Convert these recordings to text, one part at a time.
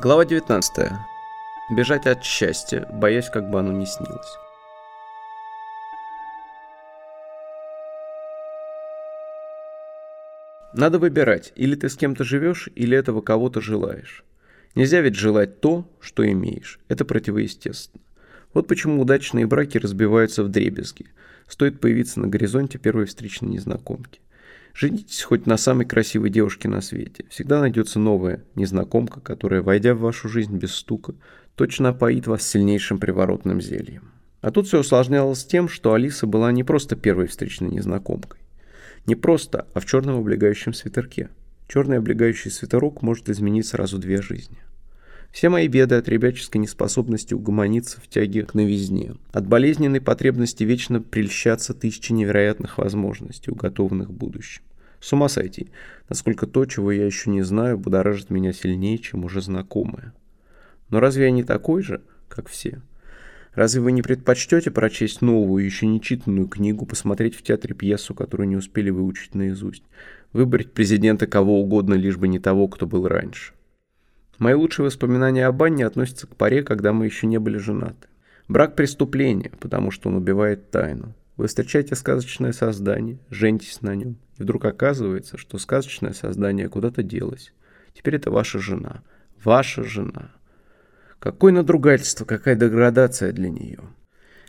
Глава 19. Бежать от счастья, боясь, как бы оно не снилось. Надо выбирать, или ты с кем-то живешь, или этого кого-то желаешь. Нельзя ведь желать то, что имеешь. Это противоестественно. Вот почему удачные браки разбиваются в дребезги. Стоит появиться на горизонте первой встречной незнакомки. Женитесь хоть на самой красивой девушке на свете. Всегда найдется новая незнакомка, которая, войдя в вашу жизнь без стука, точно опоит вас сильнейшим приворотным зельем. А тут все усложнялось тем, что Алиса была не просто первой встречной незнакомкой. Не просто, а в черном облегающем свитерке. Черный облегающий свитерок может изменить сразу две жизни. Все мои беды от ребяческой неспособности угомониться в тяге к новизне, от болезненной потребности вечно прельщаться тысячи невероятных возможностей, уготованных будущим. С ума сойти, насколько то, чего я еще не знаю, будоражит меня сильнее, чем уже знакомое. Но разве я не такой же, как все? Разве вы не предпочтете прочесть новую, еще не читанную книгу, посмотреть в театре пьесу, которую не успели выучить наизусть, выбрать президента кого угодно, лишь бы не того, кто был раньше? Мои лучшие воспоминания о Банне относятся к паре, когда мы еще не были женаты. Брак – преступление, потому что он убивает тайну. Вы встречаете сказочное создание, женитесь на нем, и вдруг оказывается, что сказочное создание куда-то делось. Теперь это ваша жена. Ваша жена. Какое надругательство, какая деградация для нее.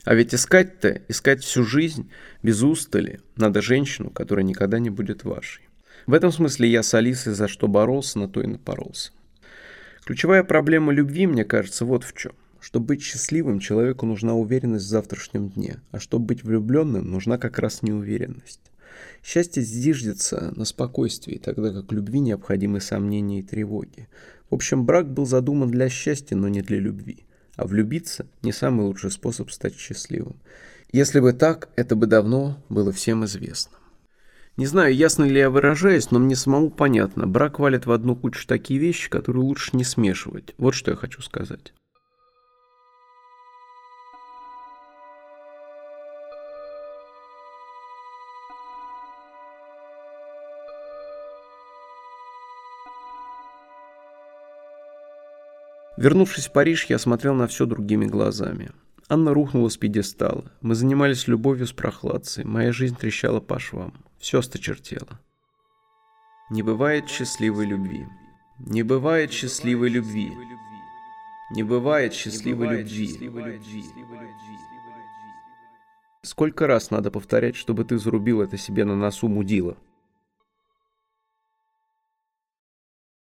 А ведь искать-то, искать всю жизнь, без устали, надо женщину, которая никогда не будет вашей. В этом смысле я с Алисой за что боролся, на то и напоролся. Ключевая проблема любви, мне кажется, вот в чем. Чтобы быть счастливым, человеку нужна уверенность в завтрашнем дне, а чтобы быть влюбленным, нужна как раз неуверенность. Счастье зиждется на спокойствии, тогда как любви необходимы сомнения и тревоги. В общем, брак был задуман для счастья, но не для любви. А влюбиться – не самый лучший способ стать счастливым. Если бы так, это бы давно было всем известно. Не знаю, ясно ли я выражаюсь, но мне самому понятно. Брак валит в одну кучу такие вещи, которые лучше не смешивать. Вот что я хочу сказать. Вернувшись в Париж, я смотрел на все другими глазами. Анна рухнула с пьедестала. Мы занимались любовью с прохладцей. Моя жизнь трещала по швам. Все осточертело. Не бывает счастливой любви. Не бывает счастливой любви. Не бывает счастливой любви. Сколько раз надо повторять, чтобы ты зарубил это себе на носу мудила?